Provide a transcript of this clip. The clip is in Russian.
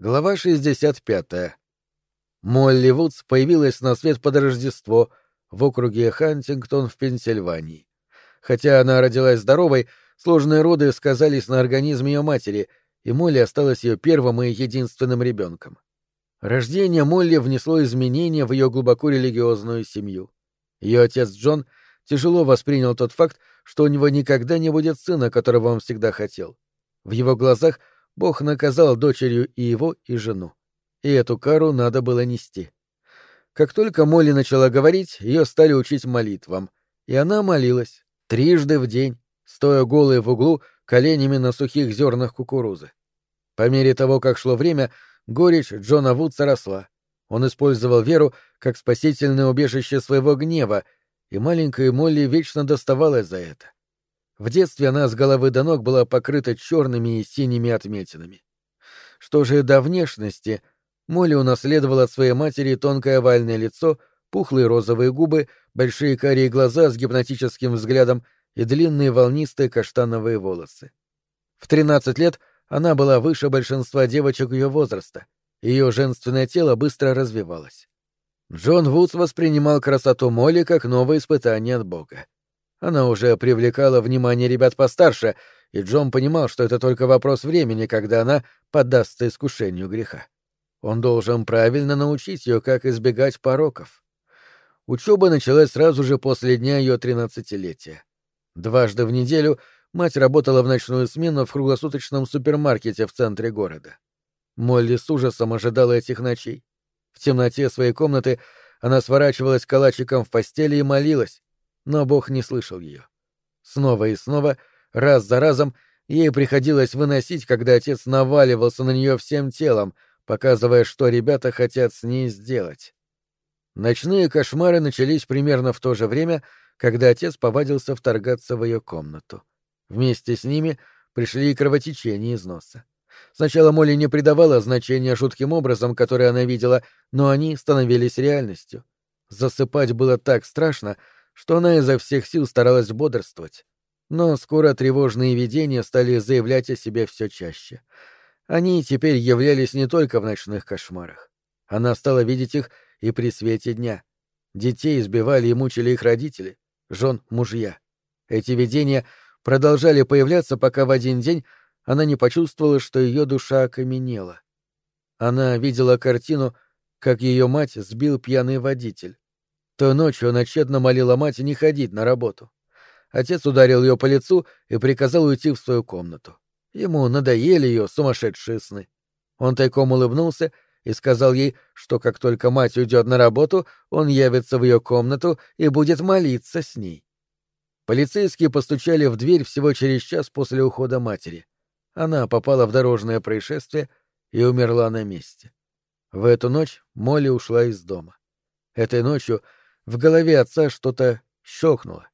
Глава 65. Молли Вудс появилась на свет под Рождество в округе Хантингтон в Пенсильвании. Хотя она родилась здоровой, сложные роды сказались на организме ее матери, и Молли осталась ее первым и единственным ребенком. Рождение Молли внесло изменения в ее глубоко религиозную семью. Ее отец Джон тяжело воспринял тот факт, что у него никогда не будет сына, которого он всегда хотел. В его глазах — Бог наказал дочерью и его, и жену. И эту кару надо было нести. Как только Молли начала говорить, ее стали учить молитвам. И она молилась трижды в день, стоя голой в углу, коленями на сухих зернах кукурузы. По мере того, как шло время, горечь Джона Вудса росла. Он использовал веру как спасительное убежище своего гнева, и маленькой Молли вечно доставалось за это. В детстве она с головы до ног была покрыта черными и синими отметинами. Что же до внешности, Молли унаследовала от своей матери тонкое овальное лицо, пухлые розовые губы, большие карие глаза с гипнотическим взглядом и длинные волнистые каштановые волосы. В 13 лет она была выше большинства девочек ее возраста, ее женственное тело быстро развивалось. Джон Вудс воспринимал красоту Молли как новое испытание от Бога. Она уже привлекала внимание ребят постарше, и Джон понимал, что это только вопрос времени, когда она поддастся искушению греха. Он должен правильно научить ее, как избегать пороков. Учеба началась сразу же после дня ее тринадцатилетия. Дважды в неделю мать работала в ночную смену в круглосуточном супермаркете в центре города. Молли с ужасом ожидала этих ночей. В темноте своей комнаты она сворачивалась калачиком в постели и молилась, но Бог не слышал ее. Снова и снова, раз за разом, ей приходилось выносить, когда отец наваливался на нее всем телом, показывая, что ребята хотят с ней сделать. Ночные кошмары начались примерно в то же время, когда отец повадился вторгаться в ее комнату. Вместе с ними пришли и кровотечения из носа. Сначала Молли не придавала значения жутким образом, которые она видела, но они становились реальностью. Засыпать было так страшно, что она изо всех сил старалась бодрствовать. Но скоро тревожные видения стали заявлять о себе все чаще. Они теперь являлись не только в ночных кошмарах. Она стала видеть их и при свете дня. Детей избивали и мучили их родители, жен мужья. Эти видения продолжали появляться, пока в один день она не почувствовала, что ее душа окаменела. Она видела картину, как ее мать сбил пьяный водитель. То ночью она тщетно молила мать не ходить на работу. Отец ударил ее по лицу и приказал уйти в свою комнату. Ему надоели ее сумасшедшие сны. Он тайком улыбнулся и сказал ей, что как только мать уйдет на работу, он явится в ее комнату и будет молиться с ней. Полицейские постучали в дверь всего через час после ухода матери. Она попала в дорожное происшествие и умерла на месте. В эту ночь Молли ушла из дома. Этой ночью в голове отца что-то щелкнуло.